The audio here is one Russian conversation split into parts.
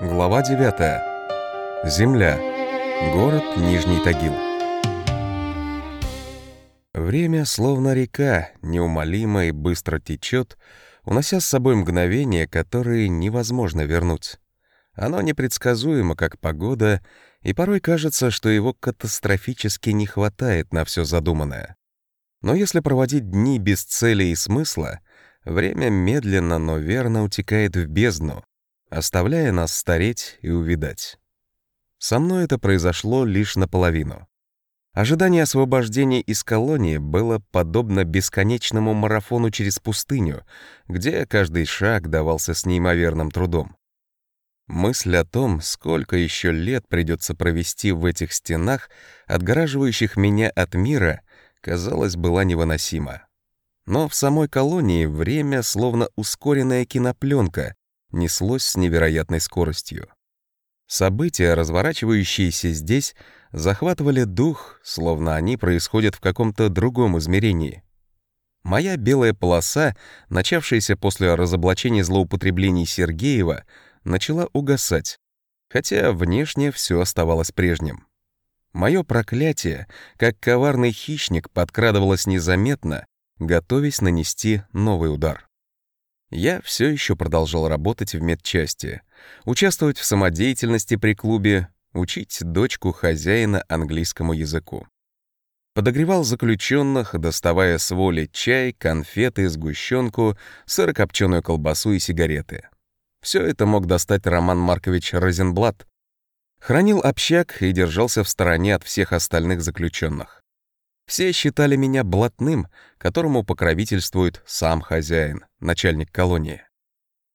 Глава 9. Земля. Город Нижний Тагил. Время, словно река, неумолимо и быстро течет, унося с собой мгновения, которые невозможно вернуть. Оно непредсказуемо, как погода, и порой кажется, что его катастрофически не хватает на все задуманное. Но если проводить дни без цели и смысла, время медленно, но верно утекает в бездну, оставляя нас стареть и увидать. Со мной это произошло лишь наполовину. Ожидание освобождения из колонии было подобно бесконечному марафону через пустыню, где каждый шаг давался с неимоверным трудом. Мысль о том, сколько еще лет придется провести в этих стенах, отгораживающих меня от мира, казалось, была невыносима. Но в самой колонии время, словно ускоренная кинопленка, неслось с невероятной скоростью. События, разворачивающиеся здесь, захватывали дух, словно они происходят в каком-то другом измерении. Моя белая полоса, начавшаяся после разоблачения злоупотреблений Сергеева, начала угасать, хотя внешне все оставалось прежним. Мое проклятие, как коварный хищник, подкрадывалось незаметно, готовясь нанести новый удар. Я все еще продолжал работать в медчасти, участвовать в самодеятельности при клубе, учить дочку хозяина английскому языку. Подогревал заключенных, доставая с воли чай, конфеты, сгущенку, сырокопченую колбасу и сигареты. Все это мог достать Роман Маркович Розенблат. Хранил общак и держался в стороне от всех остальных заключенных. Все считали меня блатным, которому покровительствует сам хозяин, начальник колонии.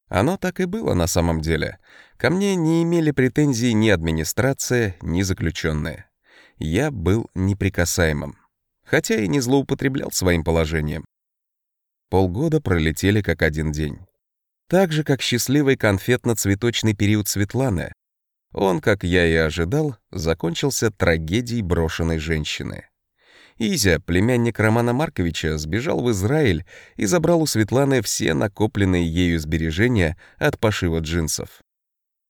Оно так и было на самом деле. Ко мне не имели претензий ни администрация, ни заключенные. Я был неприкасаемым, хотя и не злоупотреблял своим положением. Полгода пролетели как один день. Так же, как счастливый конфетно-цветочный период Светланы. Он, как я и ожидал, закончился трагедией брошенной женщины. Изя, племянник Романа Марковича, сбежал в Израиль и забрал у Светланы все накопленные ею сбережения от пошива джинсов.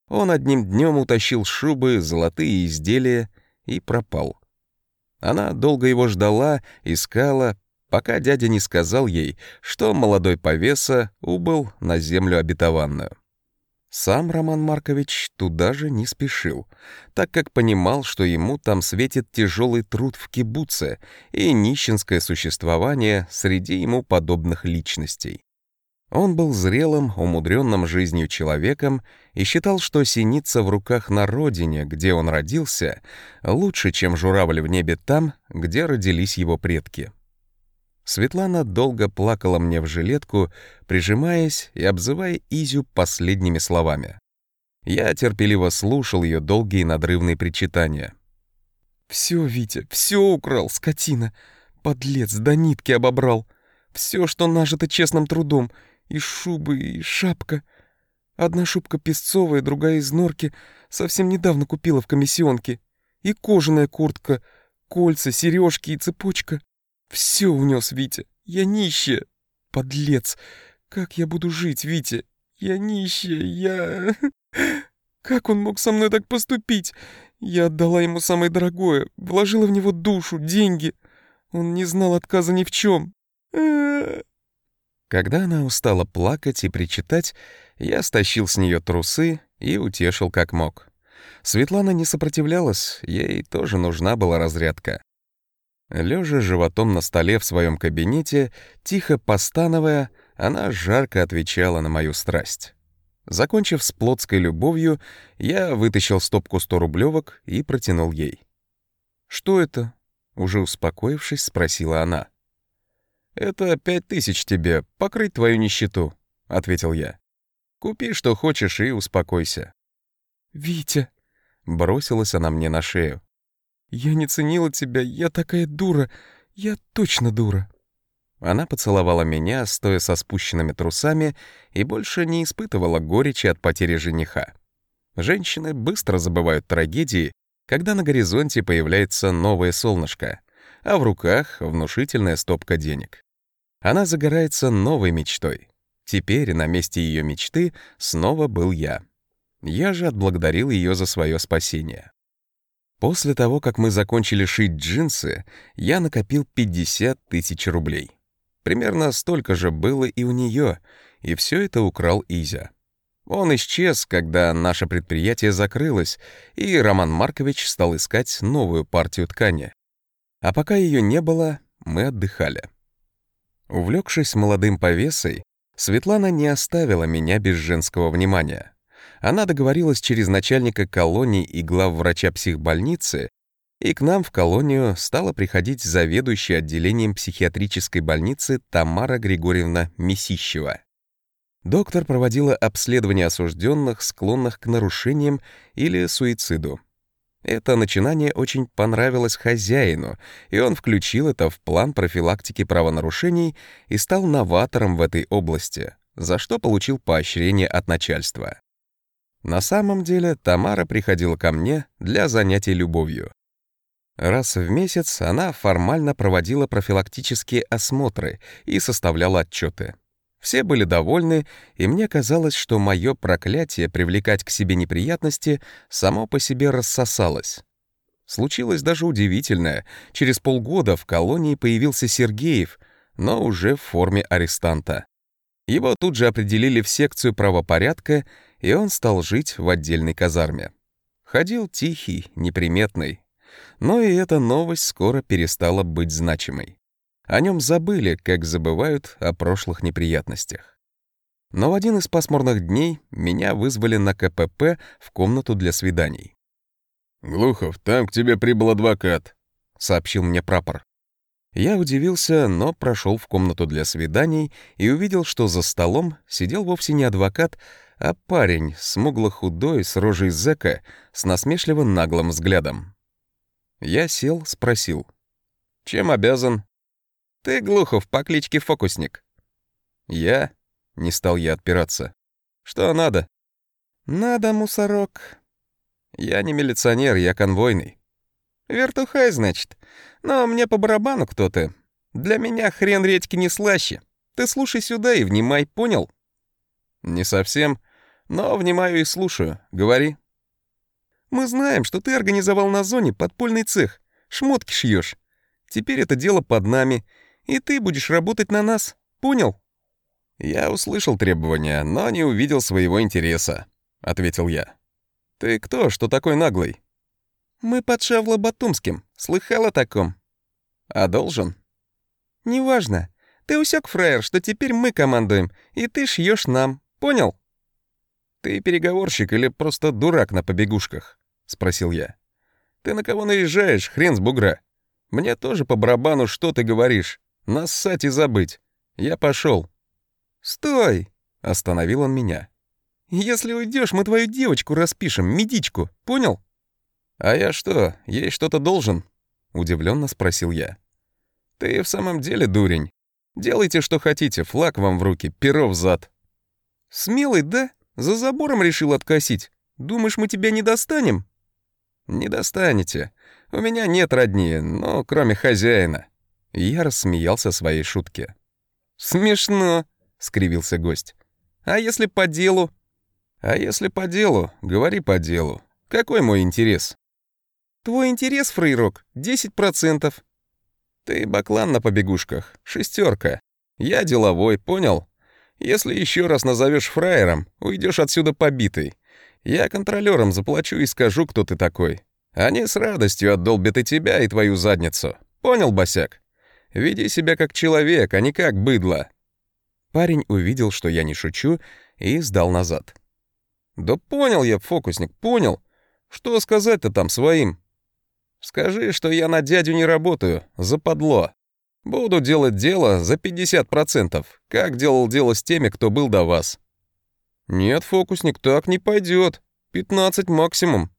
Он одним днем утащил шубы, золотые изделия и пропал. Она долго его ждала, искала, пока дядя не сказал ей, что молодой повеса убыл на землю обетованную. Сам Роман Маркович туда же не спешил, так как понимал, что ему там светит тяжелый труд в кибуце и нищенское существование среди ему подобных личностей. Он был зрелым, умудренным жизнью человеком и считал, что синица в руках на родине, где он родился, лучше, чем журавль в небе там, где родились его предки. Светлана долго плакала мне в жилетку, прижимаясь и обзывая Изю последними словами. Я терпеливо слушал ее долгие надрывные причитания. «Все, Витя, все украл, скотина! Подлец, до нитки обобрал! Все, что нажито честным трудом, и шубы, и шапка. Одна шубка песцовая, другая из норки, совсем недавно купила в комиссионке. И кожаная куртка, кольца, сережки и цепочка. Все унес Витя. Я нищая. Подлец. Как я буду жить, Витя? Я нищая, я... Как он мог со мной так поступить? Я отдала ему самое дорогое, вложила в него душу, деньги. Он не знал отказа ни в чем. Когда она устала плакать и причитать, я стащил с нее трусы и утешил как мог. Светлана не сопротивлялась, ей тоже нужна была разрядка. Лежа животом на столе в своем кабинете, тихо постановая, она жарко отвечала на мою страсть. Закончив с плотской любовью, я вытащил стопку 100 рублевок и протянул ей. «Что это?» — уже успокоившись, спросила она. «Это пять тысяч тебе, покрыть твою нищету», — ответил я. «Купи, что хочешь, и успокойся». «Витя!» — бросилась она мне на шею. «Я не ценила тебя, я такая дура, я точно дура». Она поцеловала меня, стоя со спущенными трусами, и больше не испытывала горечи от потери жениха. Женщины быстро забывают трагедии, когда на горизонте появляется новое солнышко, а в руках внушительная стопка денег. Она загорается новой мечтой. Теперь на месте ее мечты снова был я. Я же отблагодарил ее за свое спасение. После того, как мы закончили шить джинсы, я накопил 50 тысяч рублей. Примерно столько же было и у нее, и все это украл Изя. Он исчез, когда наше предприятие закрылось, и Роман Маркович стал искать новую партию ткани. А пока ее не было, мы отдыхали. Увлекшись молодым повесой, Светлана не оставила меня без женского внимания. Она договорилась через начальника колонии и главврача психбольницы, и к нам в колонию стала приходить заведующая отделением психиатрической больницы Тамара Григорьевна Месищева. Доктор проводила обследование осужденных, склонных к нарушениям или суициду. Это начинание очень понравилось хозяину, и он включил это в план профилактики правонарушений и стал новатором в этой области, за что получил поощрение от начальства. На самом деле Тамара приходила ко мне для занятий любовью. Раз в месяц она формально проводила профилактические осмотры и составляла отчеты. Все были довольны, и мне казалось, что мое проклятие привлекать к себе неприятности само по себе рассосалось. Случилось даже удивительное. Через полгода в колонии появился Сергеев, но уже в форме арестанта. Его тут же определили в секцию правопорядка, и он стал жить в отдельной казарме. Ходил тихий, неприметный. Но и эта новость скоро перестала быть значимой. О нем забыли, как забывают о прошлых неприятностях. Но в один из пасмурных дней меня вызвали на КПП в комнату для свиданий. «Глухов, там к тебе прибыл адвокат», — сообщил мне прапор. Я удивился, но прошел в комнату для свиданий и увидел, что за столом сидел вовсе не адвокат, а парень, смугло-худой, с рожей зэка, с насмешливо наглым взглядом. Я сел, спросил. «Чем обязан?» «Ты, Глухов, по кличке Фокусник». «Я?» — не стал я отпираться. «Что надо?» «Надо, мусорок». «Я не милиционер, я конвойный». «Вертухай, значит. Но мне по барабану кто ты. Для меня хрен редьки не слаще. Ты слушай сюда и внимай, понял?» «Не совсем, но внимаю и слушаю. Говори». «Мы знаем, что ты организовал на зоне подпольный цех. Шмотки шьешь. Теперь это дело под нами, и ты будешь работать на нас. Понял?» «Я услышал требования, но не увидел своего интереса», — ответил я. «Ты кто, что такой наглый?» «Мы под Шавло-Батумским. Слыхал о таком?» «А должен?» «Неважно. Ты усек, фраер, что теперь мы командуем, и ты шьешь нам. Понял?» «Ты переговорщик или просто дурак на побегушках?» — спросил я. «Ты на кого наезжаешь, хрен с бугра? Мне тоже по барабану, что ты говоришь. Нассать и забыть. Я пошел. «Стой!» — остановил он меня. «Если уйдешь, мы твою девочку распишем, медичку, понял?» «А я что, ей что-то должен?» — удивленно спросил я. «Ты в самом деле дурень. Делайте, что хотите, флаг вам в руки, перо в зад». «Смелый, да? За забором решил откосить. Думаешь, мы тебя не достанем?» «Не достанете. У меня нет родни, но кроме хозяина». Я рассмеялся своей шутке. «Смешно», — скривился гость. «А если по делу?» «А если по делу, говори по делу. Какой мой интерес?» Твой интерес, Фрейрок, 10%. Ты баклан на побегушках, шестерка. Я деловой, понял? Если еще раз назовешь фраером, уйдешь отсюда побитый. Я контролерам заплачу и скажу, кто ты такой. Они с радостью отдолбят и тебя, и твою задницу. Понял, босяк? Веди себя как человек, а не как быдло. Парень увидел, что я не шучу, и сдал назад. «Да понял я, фокусник, понял. Что сказать-то там своим? Скажи, что я на дядю не работаю, западло. Буду делать дело за 50%, как делал дело с теми, кто был до вас. Нет, фокусник, так не пойдет. 15 максимум.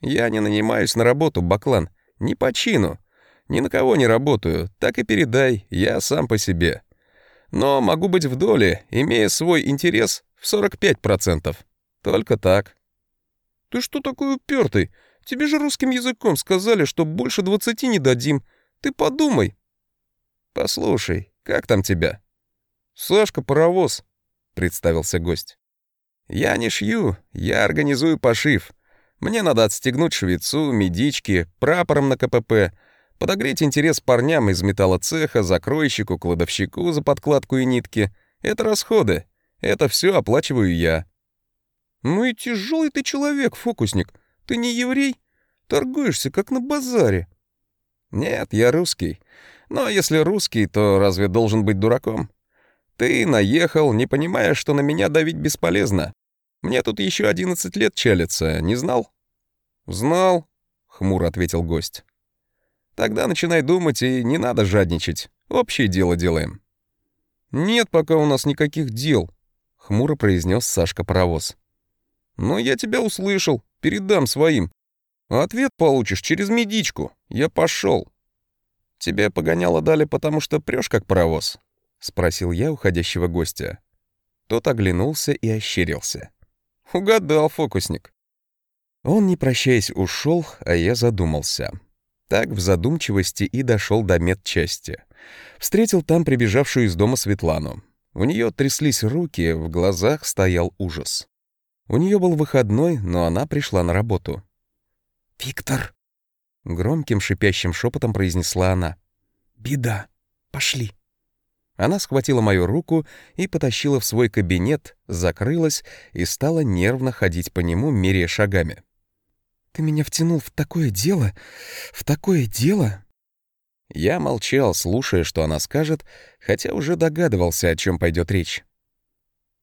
Я не нанимаюсь на работу, Баклан, не по чину. Ни на кого не работаю, так и передай, я сам по себе. Но могу быть в доле, имея свой интерес в 45%. Только так. Ты что такой упертый? Тебе же русским языком сказали, что больше двадцати не дадим. Ты подумай». «Послушай, как там тебя?» «Сашка, паровоз», — представился гость. Я не шью, я организую пошив. Мне надо отстегнуть швецу, медички, прапором на КПП, подогреть интерес парням из металлоцеха, закройщику, кладовщику за подкладку и нитки. Это расходы. Это все оплачиваю я. Ну и тяжелый ты человек, фокусник. Ты не еврей? Торгуешься, как на базаре. Нет, я русский. Но если русский, то разве должен быть дураком? Ты наехал, не понимая, что на меня давить бесполезно. Мне тут еще одиннадцать лет чалится, не знал? Знал, хмуро ответил гость. Тогда начинай думать, и не надо жадничать. Общее дело делаем. Нет пока у нас никаких дел, хмуро произнес Сашка Паровоз. Но я тебя услышал, передам своим. А ответ получишь через медичку. Я пошел. Тебе погоняло дали, потому что прешь как паровоз? Спросил я уходящего гостя. Тот оглянулся и ощерился. Угадал, фокусник. Он, не прощаясь, ушел, а я задумался. Так в задумчивости и дошел до медчасти. Встретил там прибежавшую из дома Светлану. У нее тряслись руки, в глазах стоял ужас. У нее был выходной, но она пришла на работу. «Виктор!» — громким шипящим шепотом произнесла она. «Беда. Пошли». Она схватила мою руку и потащила в свой кабинет, закрылась и стала нервно ходить по нему, меряя шагами. «Ты меня втянул в такое дело? В такое дело?» Я молчал, слушая, что она скажет, хотя уже догадывался, о чем пойдет речь.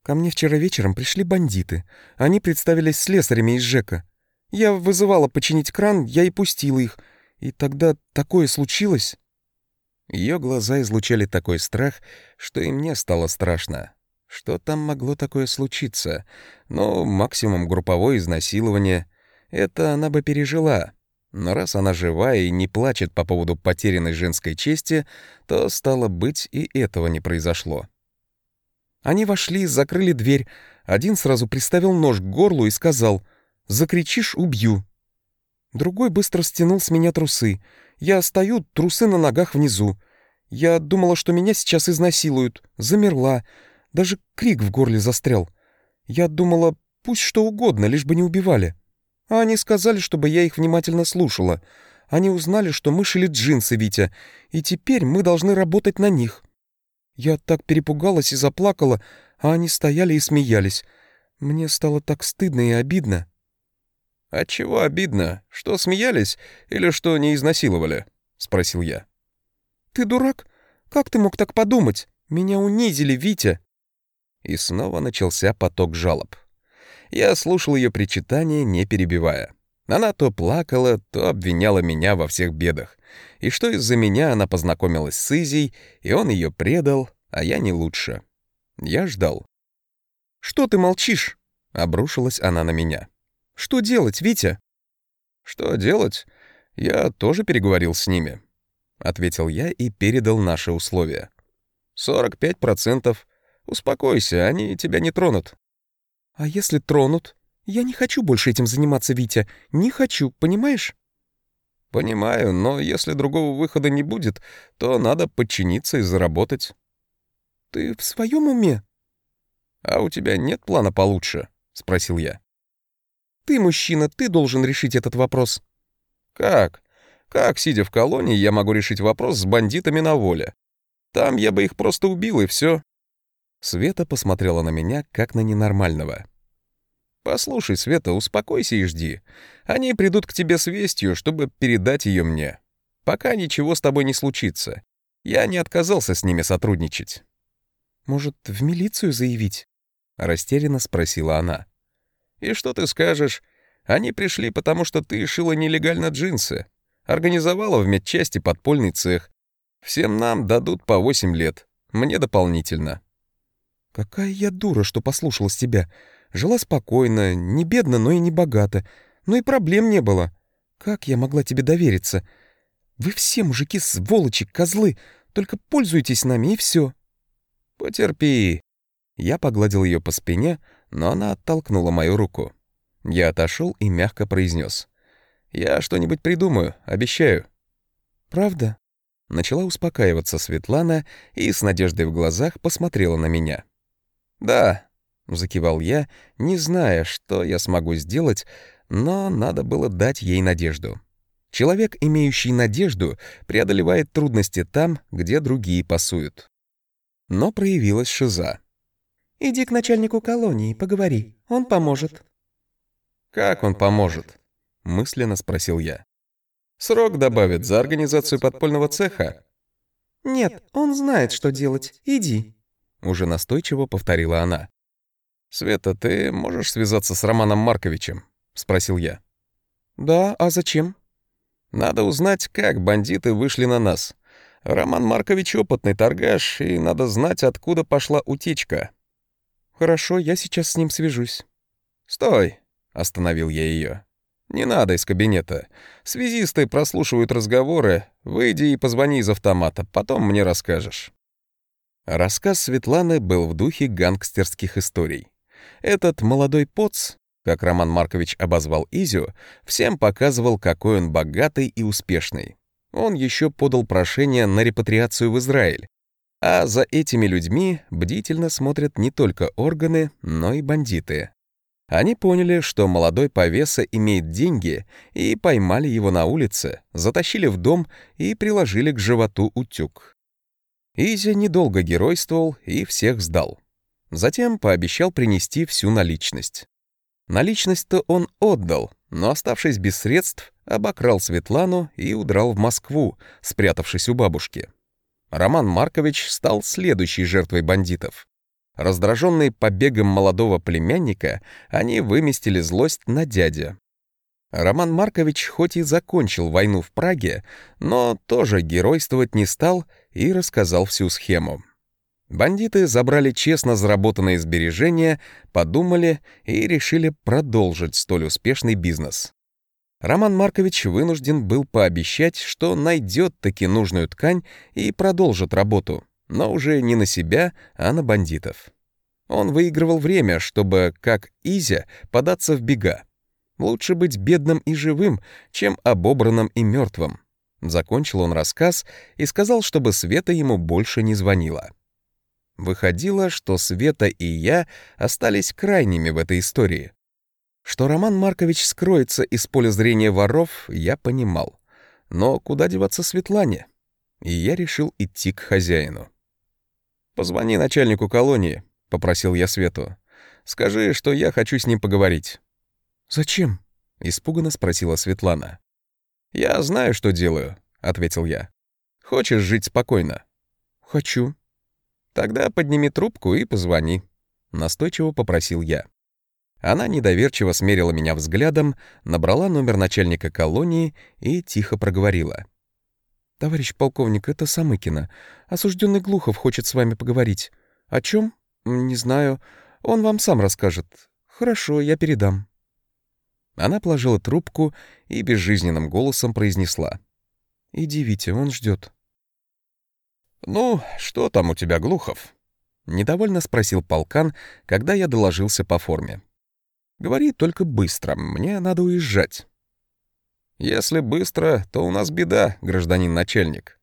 «Ко мне вчера вечером пришли бандиты. Они представились слесарями из ЖЭКа. Я вызывала починить кран, я и пустила их. И тогда такое случилось. Ее глаза излучали такой страх, что и мне стало страшно. Что там могло такое случиться? Ну, максимум групповое изнасилование. Это она бы пережила. Но раз она жива и не плачет по поводу потерянной женской чести, то, стало быть, и этого не произошло. Они вошли, закрыли дверь. Один сразу приставил нож к горлу и сказал «Закричишь — убью». Другой быстро стянул с меня трусы. Я стою, трусы на ногах внизу. Я думала, что меня сейчас изнасилуют. Замерла. Даже крик в горле застрял. Я думала, пусть что угодно, лишь бы не убивали. А они сказали, чтобы я их внимательно слушала. Они узнали, что мы шили джинсы, Витя, и теперь мы должны работать на них. Я так перепугалась и заплакала, а они стояли и смеялись. Мне стало так стыдно и обидно. «От чего обидно? Что смеялись или что не изнасиловали?» — спросил я. «Ты дурак? Как ты мог так подумать? Меня унизили, Витя!» И снова начался поток жалоб. Я слушал ее причитания, не перебивая. Она то плакала, то обвиняла меня во всех бедах. И что из-за меня она познакомилась с Изей, и он ее предал, а я не лучше. Я ждал. «Что ты молчишь?» — обрушилась она на меня. Что делать, Витя?» «Что делать? Я тоже переговорил с ними», — ответил я и передал наши условия. «Сорок пять процентов. Успокойся, они тебя не тронут». «А если тронут? Я не хочу больше этим заниматься, Витя. Не хочу, понимаешь?» «Понимаю, но если другого выхода не будет, то надо подчиниться и заработать». «Ты в своем уме?» «А у тебя нет плана получше?» — спросил я. Ты мужчина, ты должен решить этот вопрос». «Как? Как, сидя в колонии, я могу решить вопрос с бандитами на воле? Там я бы их просто убил, и все. Света посмотрела на меня, как на ненормального. «Послушай, Света, успокойся и жди. Они придут к тебе с вестью, чтобы передать ее мне. Пока ничего с тобой не случится. Я не отказался с ними сотрудничать». «Может, в милицию заявить?» — растерянно спросила она. И что ты скажешь? Они пришли, потому что ты шила нелегально джинсы. Организовала в медчасти подпольный цех. Всем нам дадут по восемь лет. Мне дополнительно. Какая я дура, что послушалась тебя. Жила спокойно, не бедно, но и не богато. Но и проблем не было. Как я могла тебе довериться? Вы все, мужики, сволочи, козлы. Только пользуйтесь нами, и все. Потерпи. Я погладил ее по спине, но она оттолкнула мою руку. Я отошел и мягко произнес: «Я что-нибудь придумаю, обещаю». «Правда?» Начала успокаиваться Светлана и с надеждой в глазах посмотрела на меня. «Да, — закивал я, не зная, что я смогу сделать, но надо было дать ей надежду. Человек, имеющий надежду, преодолевает трудности там, где другие пасуют. Но проявилась шиза. «Иди к начальнику колонии, поговори, он поможет». «Как он поможет?» — мысленно спросил я. «Срок добавит за организацию подпольного цеха?» «Нет, он знает, что делать. Иди», — уже настойчиво повторила она. «Света, ты можешь связаться с Романом Марковичем?» — спросил я. «Да, а зачем?» «Надо узнать, как бандиты вышли на нас. Роман Маркович опытный торгаш, и надо знать, откуда пошла утечка». «Хорошо, я сейчас с ним свяжусь». «Стой!» — остановил я ее. «Не надо из кабинета. Связисты прослушивают разговоры. Выйди и позвони из автомата, потом мне расскажешь». Рассказ Светланы был в духе гангстерских историй. Этот молодой поц, как Роман Маркович обозвал Изю, всем показывал, какой он богатый и успешный. Он еще подал прошение на репатриацию в Израиль. А за этими людьми бдительно смотрят не только органы, но и бандиты. Они поняли, что молодой повеса имеет деньги, и поймали его на улице, затащили в дом и приложили к животу утюг. Изя недолго геройствовал и всех сдал. Затем пообещал принести всю наличность. Наличность-то он отдал, но, оставшись без средств, обокрал Светлану и удрал в Москву, спрятавшись у бабушки. Роман Маркович стал следующей жертвой бандитов. Раздраженные побегом молодого племянника, они выместили злость на дядя. Роман Маркович хоть и закончил войну в Праге, но тоже геройствовать не стал и рассказал всю схему. Бандиты забрали честно заработанные сбережения, подумали и решили продолжить столь успешный бизнес. Роман Маркович вынужден был пообещать, что найдет таки нужную ткань и продолжит работу — но уже не на себя, а на бандитов. Он выигрывал время, чтобы, как Изя, податься в бега. Лучше быть бедным и живым, чем обобранным и мертвым. Закончил он рассказ и сказал, чтобы Света ему больше не звонила. Выходило, что Света и я остались крайними в этой истории. Что Роман Маркович скроется из поля зрения воров, я понимал. Но куда деваться Светлане? И я решил идти к хозяину. «Позвони начальнику колонии», — попросил я Свету. «Скажи, что я хочу с ним поговорить». «Зачем?» — испуганно спросила Светлана. «Я знаю, что делаю», — ответил я. «Хочешь жить спокойно?» «Хочу». «Тогда подними трубку и позвони», — настойчиво попросил я. Она недоверчиво смерила меня взглядом, набрала номер начальника колонии и тихо проговорила. «Товарищ полковник, это Самыкина. Осужденный Глухов хочет с вами поговорить. О чем? Не знаю. Он вам сам расскажет. Хорошо, я передам». Она положила трубку и безжизненным голосом произнесла. «Иди, Витя, он ждет. «Ну, что там у тебя, Глухов?» — недовольно спросил полкан, когда я доложился по форме. «Говори только быстро, мне надо уезжать». Если быстро, то у нас беда, гражданин начальник.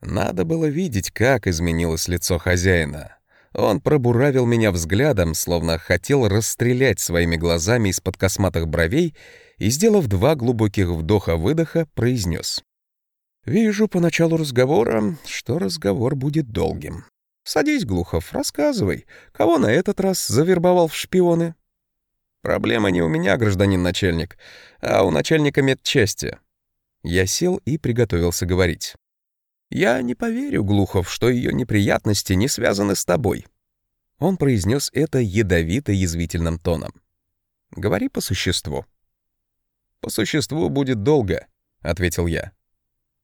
Надо было видеть, как изменилось лицо хозяина. Он пробуравил меня взглядом, словно хотел расстрелять своими глазами из-под косматых бровей и, сделав два глубоких вдоха-выдоха, произнес. «Вижу по началу разговора, что разговор будет долгим. Садись, Глухов, рассказывай, кого на этот раз завербовал в шпионы?» Проблема не у меня, гражданин начальник, а у начальника медчасти. Я сел и приготовился говорить. «Я не поверю, Глухов, что ее неприятности не связаны с тобой». Он произнес это ядовито-язвительным тоном. «Говори по существу». «По существу будет долго», — ответил я.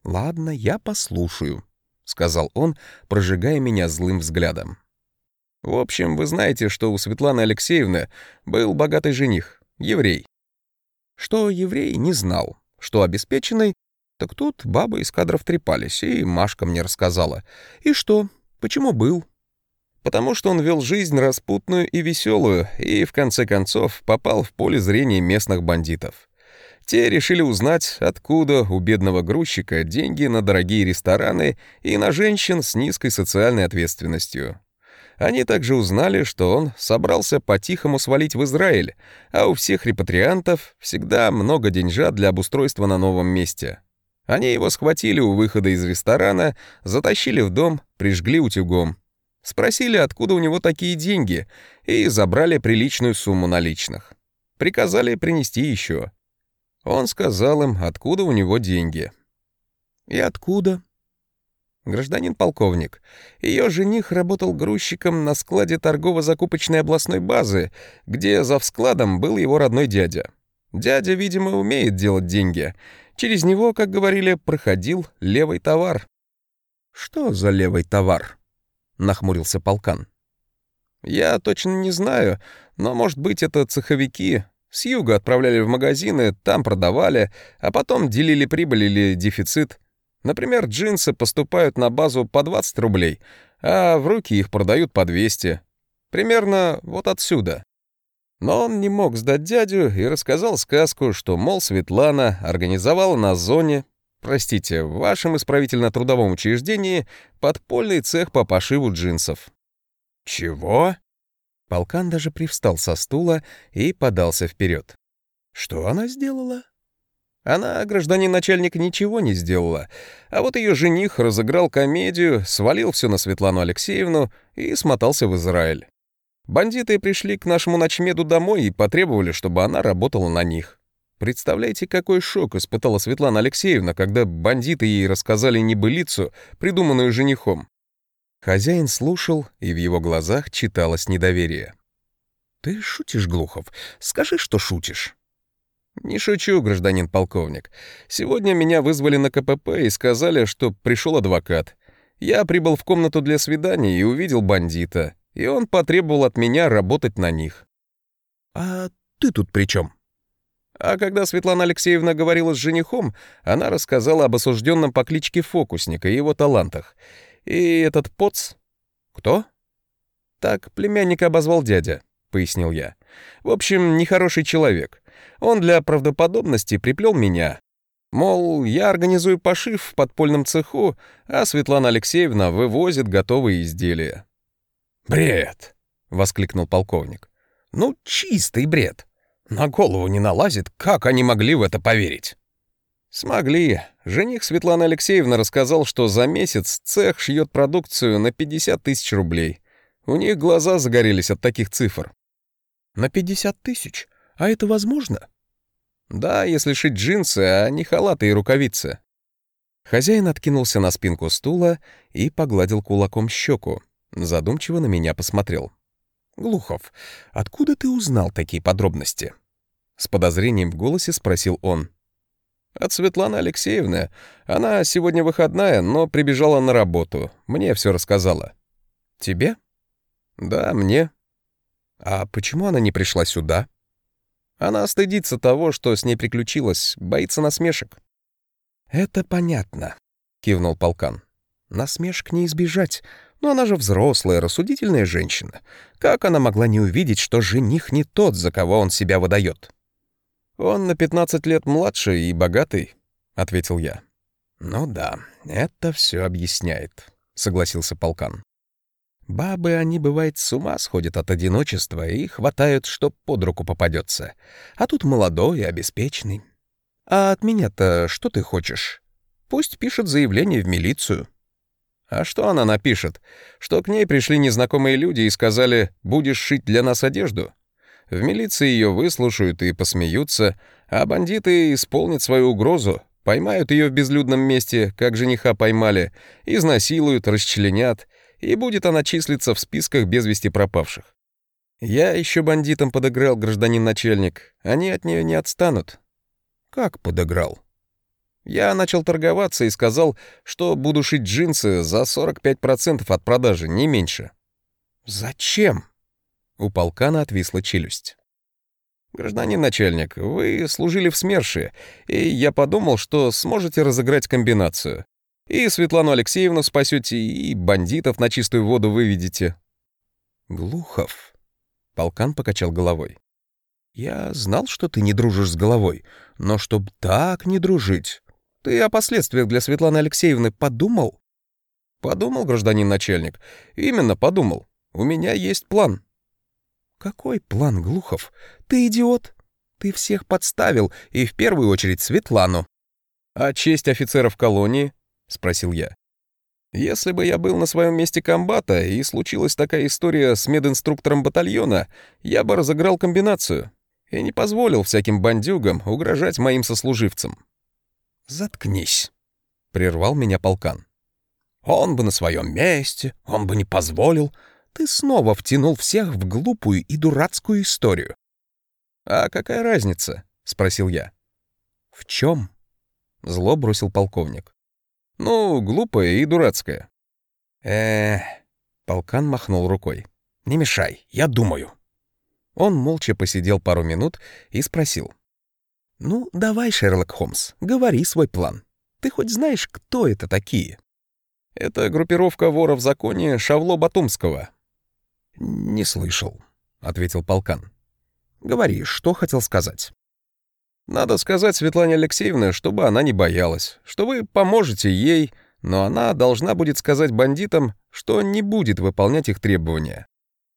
«Ладно, я послушаю», — сказал он, прожигая меня злым взглядом. В общем, вы знаете, что у Светланы Алексеевны был богатый жених, еврей. Что еврей не знал, что обеспеченный, так тут бабы из кадров трепались, и Машка мне рассказала. И что? Почему был? Потому что он вел жизнь распутную и веселую, и в конце концов попал в поле зрения местных бандитов. Те решили узнать, откуда у бедного грузчика деньги на дорогие рестораны и на женщин с низкой социальной ответственностью. Они также узнали, что он собрался по-тихому свалить в Израиль, а у всех репатриантов всегда много деньжат для обустройства на новом месте. Они его схватили у выхода из ресторана, затащили в дом, прижгли утюгом. Спросили, откуда у него такие деньги, и забрали приличную сумму наличных. Приказали принести еще. Он сказал им, откуда у него деньги. «И откуда?» Гражданин полковник. Ее жених работал грузчиком на складе торгово-закупочной областной базы, где за складом был его родной дядя. Дядя, видимо, умеет делать деньги. Через него, как говорили, проходил левый товар. «Что за левый товар?» — нахмурился полкан. «Я точно не знаю, но, может быть, это цеховики. С юга отправляли в магазины, там продавали, а потом делили прибыль или дефицит. Например, джинсы поступают на базу по 20 рублей, а в руки их продают по 200. Примерно вот отсюда. Но он не мог сдать дядю и рассказал сказку, что, мол, Светлана организовала на зоне, простите, в вашем исправительно-трудовом учреждении подпольный цех по пошиву джинсов. «Чего?» Полкан даже привстал со стула и подался вперед. «Что она сделала?» Она, гражданин начальник, ничего не сделала, а вот ее жених разыграл комедию, свалил все на Светлану Алексеевну и смотался в Израиль. Бандиты пришли к нашему ночмеду домой и потребовали, чтобы она работала на них. Представляете, какой шок испытала Светлана Алексеевна, когда бандиты ей рассказали небылицу, придуманную женихом. Хозяин слушал, и в его глазах читалось недоверие. «Ты шутишь, Глухов? Скажи, что шутишь». «Не шучу, гражданин полковник. Сегодня меня вызвали на КПП и сказали, что пришел адвокат. Я прибыл в комнату для свидания и увидел бандита, и он потребовал от меня работать на них». «А ты тут при чем? А когда Светлана Алексеевна говорила с женихом, она рассказала об осужденном по кличке Фокусника и его талантах. И этот поц... Кто? Так племянника обозвал дядя, пояснил я. В общем, нехороший человек. Он для правдоподобности приплел меня. Мол, я организую пошив в подпольном цеху, а Светлана Алексеевна вывозит готовые изделия. «Бред!» — воскликнул полковник. «Ну, чистый бред. На голову не налазит, как они могли в это поверить?» «Смогли. Жених Светланы Алексеевны рассказал, что за месяц цех шьет продукцию на 50 тысяч рублей. У них глаза загорелись от таких цифр». «На 50 тысяч? А это возможно?» Да, если шить джинсы, а не халаты и рукавицы. Хозяин откинулся на спинку стула и погладил кулаком щеку. Задумчиво на меня посмотрел. «Глухов, откуда ты узнал такие подробности?» С подозрением в голосе спросил он. «От Светланы Алексеевны. Она сегодня выходная, но прибежала на работу. Мне все рассказала». «Тебе?» «Да, мне». «А почему она не пришла сюда?» Она стыдится того, что с ней приключилось, боится насмешек. «Это понятно», — кивнул полкан. «Насмешек не избежать, но она же взрослая, рассудительная женщина. Как она могла не увидеть, что жених не тот, за кого он себя выдает?» «Он на 15 лет младше и богатый», — ответил я. «Ну да, это все объясняет», — согласился полкан. Бабы, они, бывает, с ума сходят от одиночества и хватают, что под руку попадется. А тут молодой и обеспеченный. А от меня-то что ты хочешь? Пусть пишет заявление в милицию. А что она напишет? Что к ней пришли незнакомые люди и сказали «будешь шить для нас одежду»? В милиции ее выслушают и посмеются, а бандиты исполнят свою угрозу, поймают ее в безлюдном месте, как жениха поймали, изнасилуют, расчленят — и будет она числиться в списках без вести пропавших. Я еще бандитам подыграл, гражданин начальник. Они от нее не отстанут. Как подыграл? Я начал торговаться и сказал, что буду шить джинсы за 45% от продажи, не меньше. Зачем? У полкана отвисла челюсть. «Гражданин начальник, вы служили в СМЕРШе, и я подумал, что сможете разыграть комбинацию. И Светлану Алексеевну спасете, и бандитов на чистую воду выведете». «Глухов», — полкан покачал головой. «Я знал, что ты не дружишь с головой, но чтоб так не дружить. Ты о последствиях для Светланы Алексеевны подумал?» «Подумал, гражданин начальник. Именно подумал. У меня есть план». «Какой план, Глухов? Ты идиот? Ты всех подставил, и в первую очередь Светлану». «А честь офицеров колонии?» — спросил я. «Если бы я был на своем месте комбата, и случилась такая история с мединструктором батальона, я бы разыграл комбинацию и не позволил всяким бандюгам угрожать моим сослуживцам». «Заткнись», — прервал меня полкан. «Он бы на своем месте, он бы не позволил. Ты снова втянул всех в глупую и дурацкую историю». «А какая разница?» — спросил я. «В чем?» — зло бросил полковник. «Ну, глупая и дурацкая». э Полкан махнул рукой. «Не мешай, я думаю». Он молча посидел пару минут и спросил. «Ну, давай, Шерлок Холмс, говори свой план. Ты хоть знаешь, кто это такие?» «Это группировка вора в законе Шавло Батумского». «Не слышал», — ответил полкан. «Говори, что хотел сказать?» Надо сказать Светлане Алексеевне, чтобы она не боялась, что вы поможете ей, но она должна будет сказать бандитам, что не будет выполнять их требования.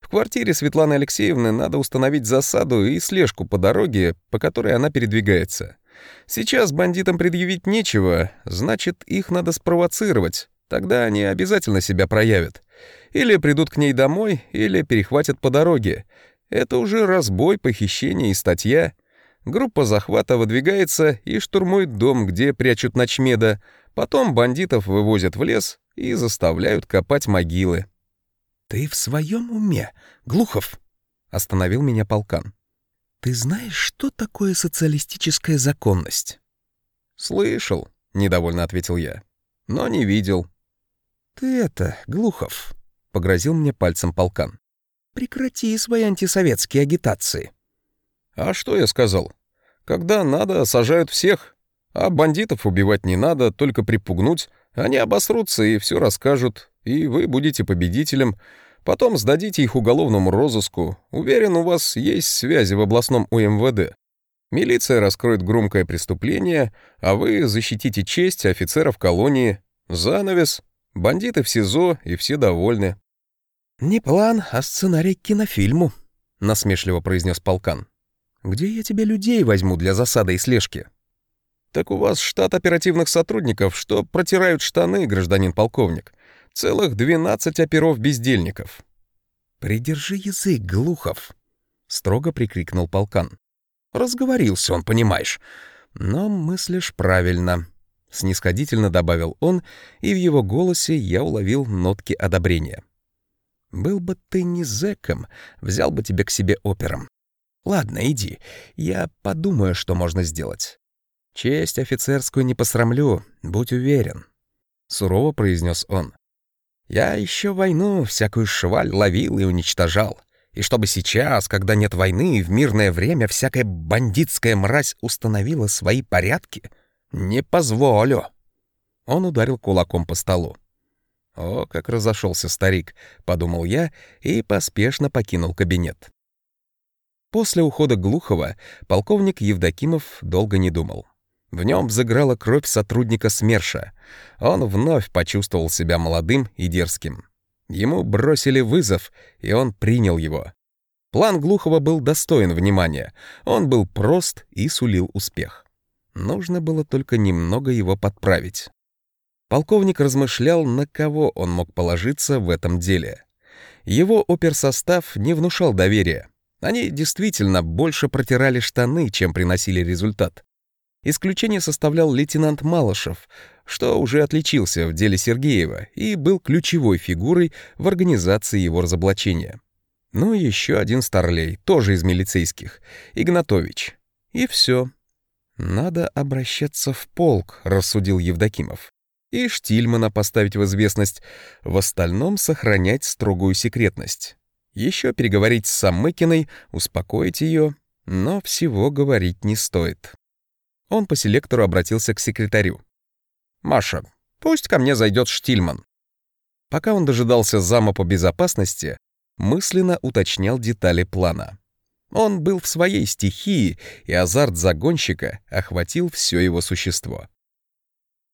В квартире Светланы Алексеевны надо установить засаду и слежку по дороге, по которой она передвигается. Сейчас бандитам предъявить нечего, значит, их надо спровоцировать. Тогда они обязательно себя проявят. Или придут к ней домой, или перехватят по дороге. Это уже разбой, похищение и статья — Группа захвата выдвигается и штурмует дом, где прячут ночмеда. Потом бандитов вывозят в лес и заставляют копать могилы. «Ты в своем уме, Глухов?» — остановил меня полкан. «Ты знаешь, что такое социалистическая законность?» «Слышал», — недовольно ответил я, — «но не видел». «Ты это, Глухов», — погрозил мне пальцем полкан. «Прекрати свои антисоветские агитации». А что я сказал? Когда надо, сажают всех. А бандитов убивать не надо, только припугнуть. Они обосрутся и все расскажут, и вы будете победителем. Потом сдадите их уголовному розыску. Уверен, у вас есть связи в областном УМВД. Милиция раскроет громкое преступление, а вы защитите честь офицеров колонии. Занавес. Бандиты в СИЗО, и все довольны. «Не план, а сценарий к кинофильму», — насмешливо произнес полкан. Где я тебе людей возьму для засады и слежки?» «Так у вас штат оперативных сотрудников, что протирают штаны, гражданин полковник. Целых 12 оперов-бездельников». «Придержи язык, Глухов!» — строго прикрикнул полкан. «Разговорился он, понимаешь. Но мыслишь правильно», — снисходительно добавил он, и в его голосе я уловил нотки одобрения. «Был бы ты не зэком, взял бы тебя к себе опером. Ладно, иди. Я подумаю, что можно сделать. Честь офицерскую не посрамлю, будь уверен. Сурово произнес он. Я еще войну всякую шваль ловил и уничтожал. И чтобы сейчас, когда нет войны, в мирное время всякая бандитская мразь установила свои порядки, не позволю. Он ударил кулаком по столу. «О, как разошелся старик», — подумал я и поспешно покинул кабинет. После ухода Глухова полковник Евдокимов долго не думал. В нем взыграла кровь сотрудника СМЕРШа. Он вновь почувствовал себя молодым и дерзким. Ему бросили вызов, и он принял его. План Глухова был достоин внимания. Он был прост и сулил успех. Нужно было только немного его подправить. Полковник размышлял, на кого он мог положиться в этом деле. Его оперсостав не внушал доверия. Они действительно больше протирали штаны, чем приносили результат. Исключение составлял лейтенант Малышев, что уже отличился в деле Сергеева и был ключевой фигурой в организации его разоблачения. Ну и еще один старлей, тоже из милицейских, Игнатович. И все. «Надо обращаться в полк», — рассудил Евдокимов. «И Штильмана поставить в известность, в остальном сохранять строгую секретность. Еще переговорить с Самыкиной, успокоить ее, но всего говорить не стоит. Он по селектору обратился к секретарю. «Маша, пусть ко мне зайдет Штильман». Пока он дожидался зама по безопасности, мысленно уточнял детали плана. Он был в своей стихии, и азарт загонщика охватил все его существо.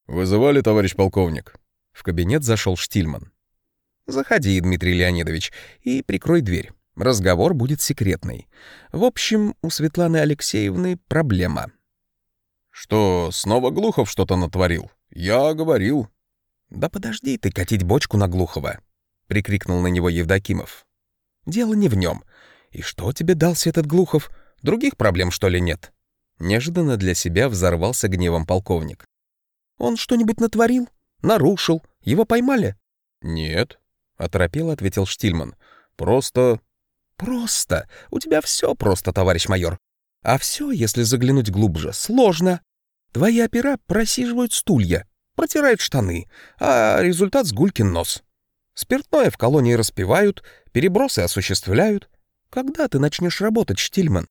«Вызывали, товарищ полковник?» В кабинет зашел Штильман. Заходи, Дмитрий Леонидович, и прикрой дверь. Разговор будет секретный. В общем, у Светланы Алексеевны проблема. Что, снова Глухов что-то натворил? Я говорил. Да подожди ты катить бочку на Глухова, прикрикнул на него Евдокимов. Дело не в нем. И что тебе дался этот Глухов? Других проблем, что ли, нет? Неожиданно для себя взорвался гневом полковник. Он что-нибудь натворил? Нарушил? Его поймали? Нет, оторопело ответил Штильман. Просто Просто. У тебя все просто, товарищ майор. А все, если заглянуть глубже, сложно. Твои опера просиживают стулья, протирают штаны, а результат с гулькин нос. Спиртное в колонии распивают, перебросы осуществляют. Когда ты начнешь работать, Штильман?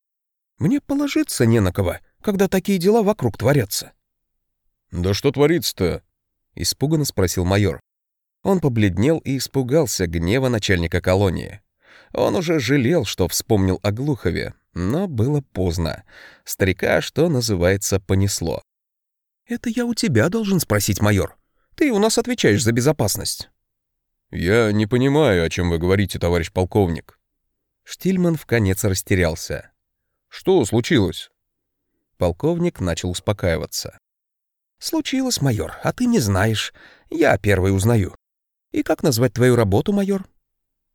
Мне положиться не на кого, когда такие дела вокруг творятся. «Да что творится-то?» — испуганно спросил майор. Он побледнел и испугался гнева начальника колонии. Он уже жалел, что вспомнил о Глухове, но было поздно. Старика, что называется, понесло. «Это я у тебя должен спросить, майор. Ты у нас отвечаешь за безопасность». «Я не понимаю, о чем вы говорите, товарищ полковник». Штильман в конец растерялся. «Что случилось?» Полковник начал успокаиваться. «Случилось, майор, а ты не знаешь. Я первый узнаю. И как назвать твою работу, майор?»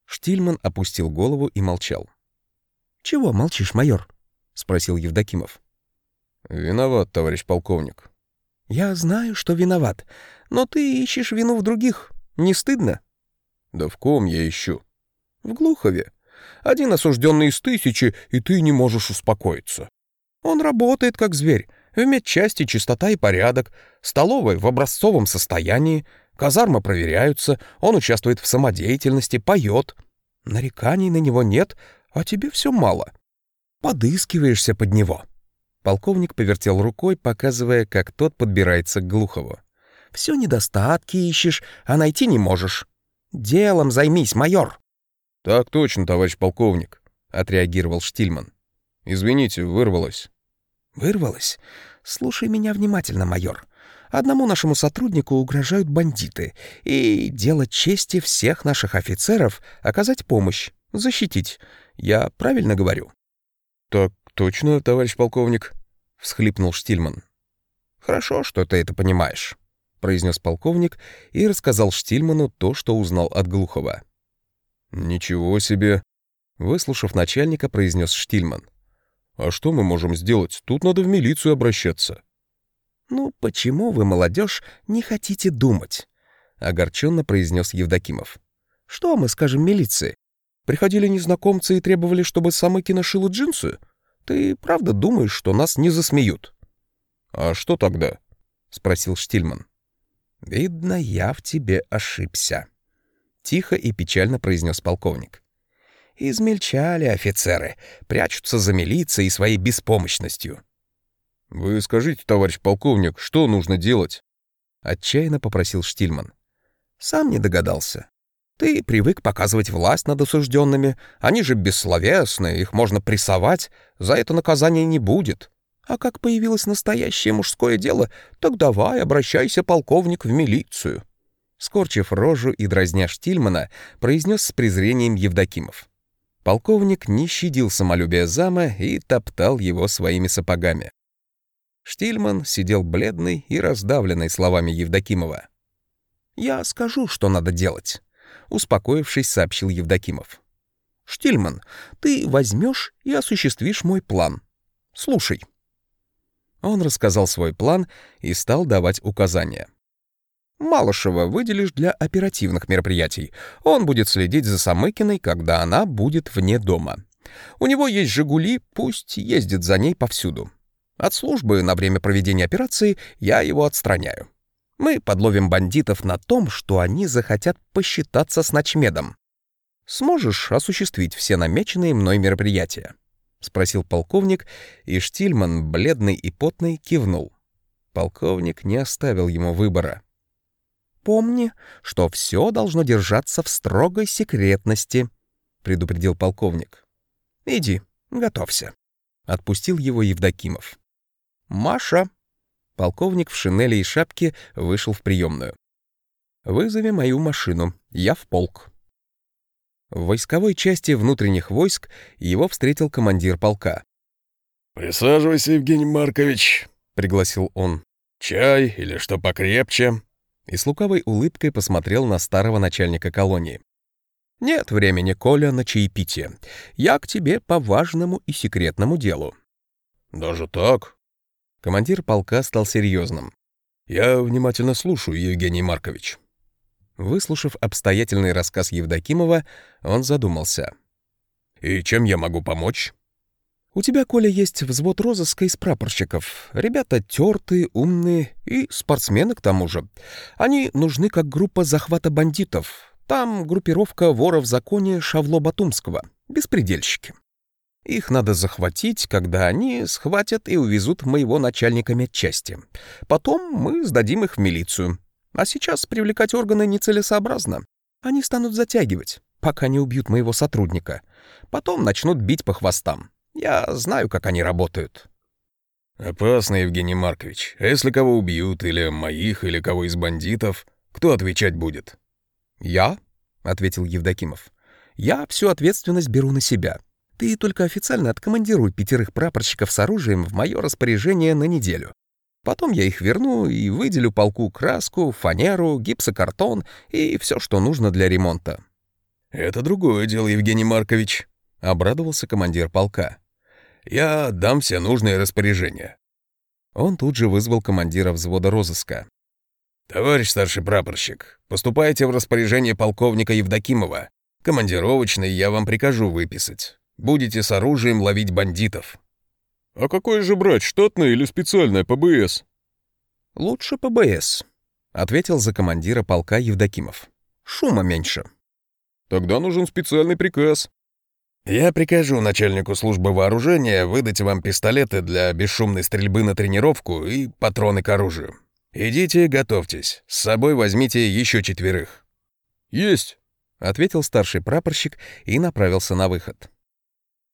Штильман опустил голову и молчал. «Чего молчишь, майор?» — спросил Евдокимов. «Виноват, товарищ полковник». «Я знаю, что виноват, но ты ищешь вину в других. Не стыдно?» «Да в ком я ищу?» «В Глухове. Один осужденный из тысячи, и ты не можешь успокоиться. Он работает как зверь. В медчасти чистота и порядок, столовая в образцовом состоянии, Казармы проверяются, он участвует в самодеятельности, поет. Нареканий на него нет, а тебе все мало. Подыскиваешься под него». Полковник повертел рукой, показывая, как тот подбирается к Глухову. «Все недостатки ищешь, а найти не можешь. Делом займись, майор!» «Так точно, товарищ полковник», — отреагировал Штильман. «Извините, вырвалось». «Вырвалось? Слушай меня внимательно, майор. Одному нашему сотруднику угрожают бандиты, и дело чести всех наших офицеров — оказать помощь, защитить. Я правильно говорю?» «Так точно, товарищ полковник», — всхлипнул Штильман. «Хорошо, что ты это понимаешь», — произнес полковник и рассказал Штильману то, что узнал от Глухова. «Ничего себе!» — выслушав начальника, произнес Штильман. «А что мы можем сделать? Тут надо в милицию обращаться». «Ну, почему вы, молодежь, не хотите думать?» — огорченно произнес Евдокимов. «Что мы скажем милиции? Приходили незнакомцы и требовали, чтобы Самыкина шила джинсы? Ты правда думаешь, что нас не засмеют?» «А что тогда?» — спросил Штильман. «Видно, я в тебе ошибся», — тихо и печально произнес полковник. «Измельчали офицеры, прячутся за милицией и своей беспомощностью. «Вы скажите, товарищ полковник, что нужно делать?» — отчаянно попросил Штильман. «Сам не догадался. Ты привык показывать власть над осужденными. Они же бессловесны, их можно прессовать, за это наказания не будет. А как появилось настоящее мужское дело, так давай обращайся, полковник, в милицию». Скорчив рожу и дразня Штильмана, произнес с презрением Евдокимов. Полковник не щадил самолюбие зама и топтал его своими сапогами. Штильман сидел бледный и раздавленный словами Евдокимова. «Я скажу, что надо делать», — успокоившись, сообщил Евдокимов. «Штильман, ты возьмешь и осуществишь мой план. Слушай». Он рассказал свой план и стал давать указания. Малышева выделишь для оперативных мероприятий. Он будет следить за Самыкиной, когда она будет вне дома. У него есть «Жигули», пусть ездит за ней повсюду. От службы на время проведения операции я его отстраняю. Мы подловим бандитов на том, что они захотят посчитаться с ночмедом. Сможешь осуществить все намеченные мной мероприятия?» — спросил полковник, и Штильман, бледный и потный, кивнул. Полковник не оставил ему выбора. «Помни, что все должно держаться в строгой секретности», — предупредил полковник. «Иди, готовься», — отпустил его Евдокимов. «Маша!» Полковник в шинели и шапке вышел в приемную. «Вызови мою машину. Я в полк». В войсковой части внутренних войск его встретил командир полка. «Присаживайся, Евгений Маркович», — пригласил он. «Чай или что покрепче?» И с лукавой улыбкой посмотрел на старого начальника колонии. «Нет времени, Коля, на чаепитие. Я к тебе по важному и секретному делу». «Даже так?» Командир полка стал серьезным. «Я внимательно слушаю, Евгений Маркович». Выслушав обстоятельный рассказ Евдокимова, он задумался. «И чем я могу помочь?» «У тебя, Коля, есть взвод розыска из прапорщиков. Ребята тертые, умные и спортсмены к тому же. Они нужны как группа захвата бандитов. Там группировка воров в законе Шавло-Батумского. Беспредельщики. Их надо захватить, когда они схватят и увезут моего начальника медчасти. Потом мы сдадим их в милицию. А сейчас привлекать органы нецелесообразно. Они станут затягивать, пока не убьют моего сотрудника. Потом начнут бить по хвостам. Я знаю, как они работают». «Опасно, Евгений Маркович. А если кого убьют, или моих, или кого из бандитов, кто отвечать будет?» «Я?» — ответил Евдокимов. «Я всю ответственность беру на себя. Ты только официально откомандируй пятерых прапорщиков с оружием в мое распоряжение на неделю. Потом я их верну и выделю полку краску, фанеру, гипсокартон и все, что нужно для ремонта». «Это другое дело, Евгений Маркович», — обрадовался командир полка. «Я дам все нужные распоряжения». Он тут же вызвал командира взвода розыска. «Товарищ старший прапорщик, поступайте в распоряжение полковника Евдокимова. Командировочный я вам прикажу выписать. Будете с оружием ловить бандитов». «А какое же брать, штатное или специальное ПБС?» «Лучше ПБС», — ответил за командира полка Евдокимов. «Шума меньше». «Тогда нужен специальный приказ». «Я прикажу начальнику службы вооружения выдать вам пистолеты для бесшумной стрельбы на тренировку и патроны к оружию. Идите, готовьтесь. С собой возьмите еще четверых». «Есть», — ответил старший прапорщик и направился на выход.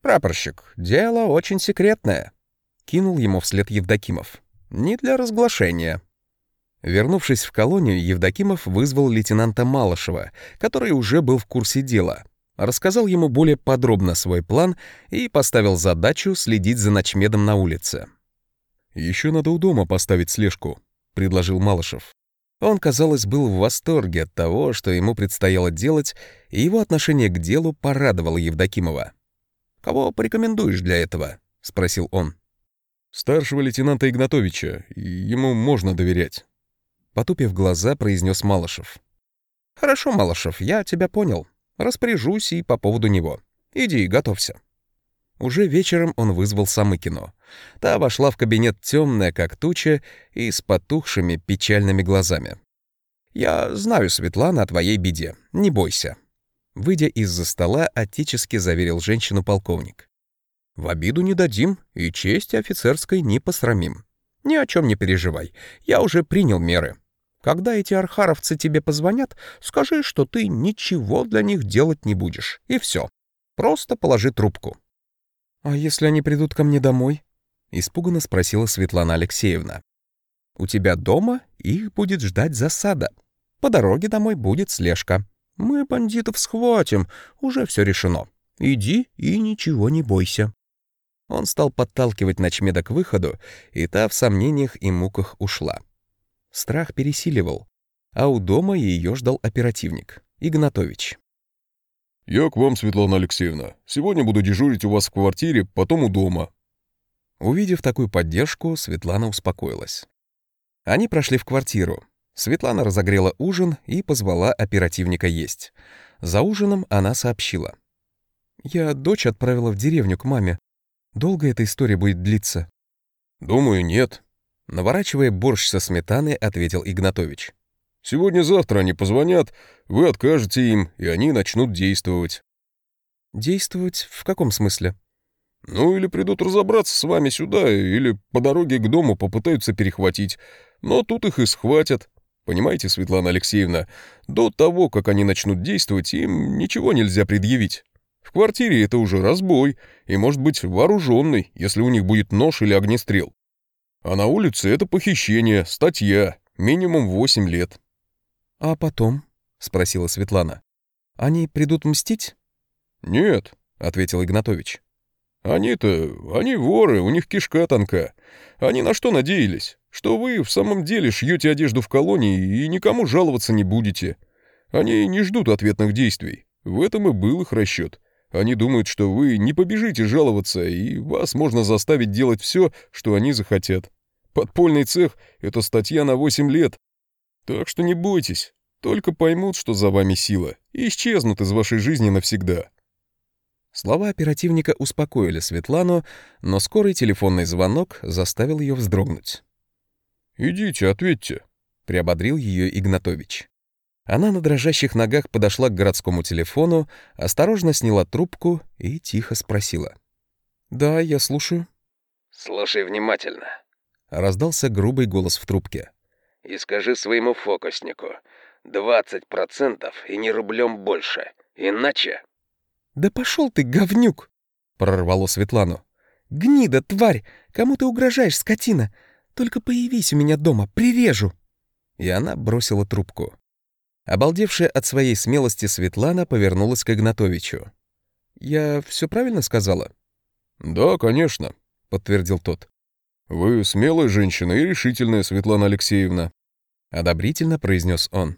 «Прапорщик, дело очень секретное», — кинул ему вслед Евдокимов. «Не для разглашения». Вернувшись в колонию, Евдокимов вызвал лейтенанта Малышева, который уже был в курсе дела, рассказал ему более подробно свой план и поставил задачу следить за ночмедом на улице. «Еще надо у дома поставить слежку», — предложил Малышев. Он, казалось, был в восторге от того, что ему предстояло делать, и его отношение к делу порадовало Евдокимова. «Кого порекомендуешь для этого?» — спросил он. «Старшего лейтенанта Игнатовича. Ему можно доверять». Потупив глаза, произнес Малышев. «Хорошо, Малышев, я тебя понял. Распоряжусь и по поводу него. Иди, готовься». Уже вечером он вызвал Самыкину. Та вошла в кабинет темная, как туча, и с потухшими печальными глазами. «Я знаю, Светлана, о твоей беде. Не бойся. Выйдя из-за стола, отечески заверил женщину полковник. «В обиду не дадим и честь офицерской не посрамим. Ни о чем не переживай, я уже принял меры. Когда эти архаровцы тебе позвонят, скажи, что ты ничего для них делать не будешь, и все. Просто положи трубку». «А если они придут ко мне домой?» — испуганно спросила Светлана Алексеевна. «У тебя дома их будет ждать засада. По дороге домой будет слежка. Мы бандитов схватим, уже все решено. Иди и ничего не бойся». Он стал подталкивать ночмеда к выходу, и та в сомнениях и муках ушла. Страх пересиливал, а у дома ее ждал оперативник, Игнатович. «Я к вам, Светлана Алексеевна. Сегодня буду дежурить у вас в квартире, потом у дома». Увидев такую поддержку, Светлана успокоилась. Они прошли в квартиру. Светлана разогрела ужин и позвала оперативника есть. За ужином она сообщила. «Я дочь отправила в деревню к маме. Долго эта история будет длиться?» «Думаю, нет», — наворачивая борщ со сметаной, ответил Игнатович. «Сегодня-завтра они позвонят, вы откажете им, и они начнут действовать». «Действовать в каком смысле?» «Ну, или придут разобраться с вами сюда, или по дороге к дому попытаются перехватить. Но тут их и схватят. Понимаете, Светлана Алексеевна, до того, как они начнут действовать, им ничего нельзя предъявить. В квартире это уже разбой, и может быть вооруженный, если у них будет нож или огнестрел. А на улице это похищение, статья, минимум 8 лет. «А потом?» — спросила Светлана. «Они придут мстить? «Нет», — ответил Игнатович. «Они-то, они воры, у них кишка тонка. Они на что надеялись? Что вы в самом деле шьете одежду в колонии и никому жаловаться не будете. Они не ждут ответных действий. В этом и был их расчет. Они думают, что вы не побежите жаловаться, и вас можно заставить делать все, что они захотят. Подпольный цех — это статья на 8 лет. Так что не бойтесь, только поймут, что за вами сила, и исчезнут из вашей жизни навсегда. Слова оперативника успокоили Светлану, но скорый телефонный звонок заставил ее вздрогнуть. «Идите, ответьте», — приободрил ее Игнатович. Она на дрожащих ногах подошла к городскому телефону, осторожно сняла трубку и тихо спросила. «Да, я слушаю». «Слушай внимательно», — раздался грубый голос в трубке. «И скажи своему фокуснику, двадцать процентов и не рублем больше, иначе...» «Да пошел ты, говнюк!» — прорвало Светлану. «Гнида, тварь! Кому ты угрожаешь, скотина? Только появись у меня дома, прирежу!» И она бросила трубку. Обалдевшая от своей смелости Светлана повернулась к Игнатовичу. «Я все правильно сказала?» «Да, конечно», — подтвердил тот. «Вы смелая женщина и решительная, Светлана Алексеевна», — одобрительно произнес он.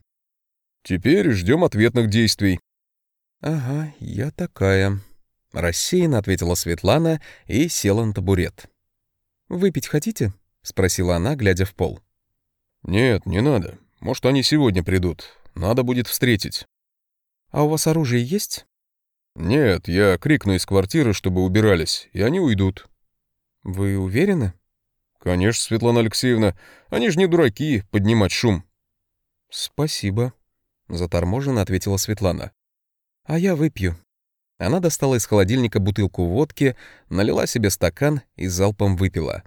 «Теперь ждем ответных действий». «Ага, я такая», — рассеянно ответила Светлана и села на табурет. «Выпить хотите?» — спросила она, глядя в пол. «Нет, не надо. Может, они сегодня придут. Надо будет встретить». «А у вас оружие есть?» «Нет, я крикну из квартиры, чтобы убирались, и они уйдут». «Вы уверены?» «Конечно, Светлана Алексеевна. Они же не дураки, поднимать шум». «Спасибо», — заторможенно ответила Светлана. «А я выпью». Она достала из холодильника бутылку водки, налила себе стакан и залпом выпила.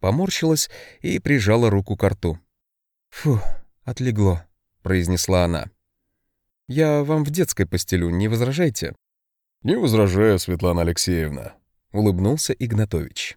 Поморщилась и прижала руку к рту. «Фу, отлегло», — произнесла она. «Я вам в детской постелю, не возражайте?» «Не возражаю, Светлана Алексеевна», — улыбнулся Игнатович.